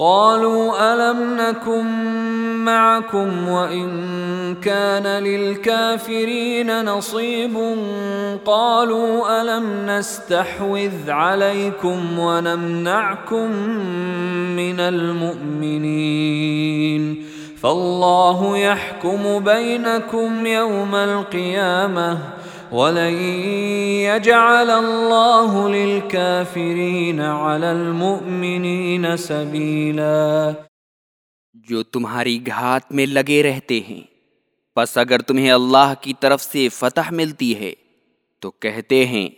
قالوا ألم نكن معكم وإن كان للكافرين نصيب قالوا ألم نستحوذ عليكم ونمنعكم من المؤمنين فالله يحكم بينكم يوم القيامة ولن جو تمہاری گھات میں لگے رہتے ہیں۔ پس اگر تمہیں اللہ کی طرف سے فتح ملتی ہے، تو کہتے ہیں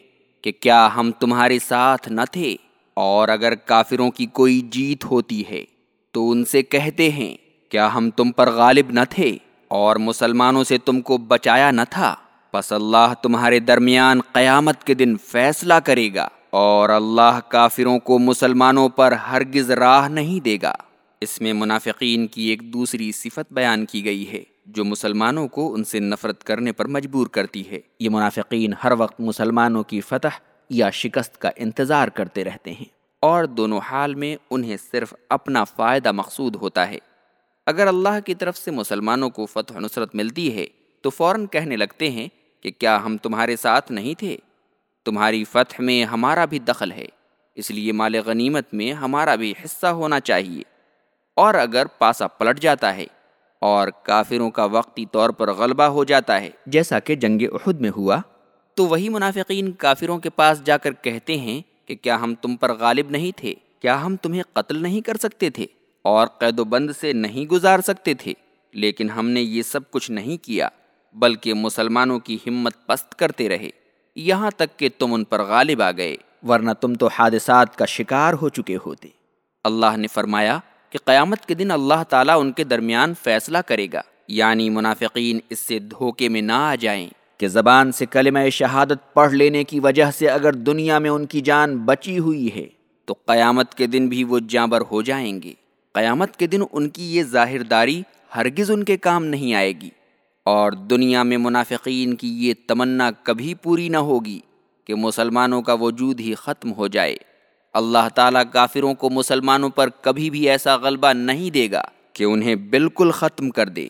کہ کیا ہم تمہارے ساتھ نہ تھے؟ اور اگر کافروں کی کوئی جیت ہوتی ہے، تو ان سے کہتے ہیں، کیا ہم تم پر غالب نہ تھے؟ اور مسلمانوں سے تم کو بچایا نہ تھا؟ پس اللہ تمہارے درمیان قیامت کے دن فیصلہ کرے گا اور اللہ کافروں کو مسلمانوں پر ہرگز راہ نہیں دے گا۔ اس میں منافقین کی ایک دوسری صفت بیان کی گئی ہے، جو مسلمانوں کو ان سے نفرت کرنے پر مجبور کرتی ہے۔ یہ منافقین ہر وقت مسلمانوں کی فتح یا شکست کا انتظار کرتے رہتے ہیں اور دونوں حال میں انہیں صرف اپنا فائدہ مقصود ہوتا ہے۔ اگر اللہ کی طرف سے مسلمانوں کو فتح نصرت ملتی ہے، تو فوراً کہنے لگتے ہیں کہ کیا ہم تمہارے ساتھ نہیں تھے؟ تمہاری فتح میں ہمارا بھی دخل ہے، اس لیے مال غنیمت میں ہمارا بھی حصہ ہونا چاہیے۔ اور اگر پاسا پلٹ جاتا ہے اور کافروں کا وقتی طور پر غلبہ ہو جاتا ہے، جیسا کہ جنگ احد میں ہوا، تو وہی منافقین کافروں کے پاس جا کر کہتے ہیں کہ کیا ہم تم پر غالب نہیں تھے؟ کیا ہم تمہیں قتل نہیں کر سکتے تھے؟ اور قید و بند سے نہیں گزار سکتے تھے، لیکن ہم نے یہ سب کچھ نہیں کیا۔ بلکہ مسلمانوں کی ہمت پست کرتے رہے۔ یہاں تک کہ تم ان پر غالب آ گئے، ورنہ تم تو حادثات کا شکار ہو چکے ہوتے۔ اللہ نے فرمایا کہ قیامت کے دن اللہ تعالیٰ ان کے درمیان فیصلہ کرے گا۔ یعنی منافقین اس سے دھوکے میں نہ آ جائیں۔ کہ زبان سے کلمہ شہادت پڑھ لینے کی وجہ سے اگر دنیا میں ان کی جان بچی ہوئی ہے، تو قیامت کے دن بھی وہ جانبر ہو جائیں گے۔ قیامت کے دن ان کی یہ ظاہر داری ہرگز ان کے کام نہیں آئے گی۔ اور دنیا میں منافقین کی یہ تمنا کبھی پوری نہ ہوگی کہ مسلمانوں کا وجود ہی ختم ہو جائے۔ اللہ تعالیٰ کافروں کو مسلمانوں پر کبھی بھی ایسا غلبہ نہیں دے گا کہ انہیں بالکل ختم کر دے۔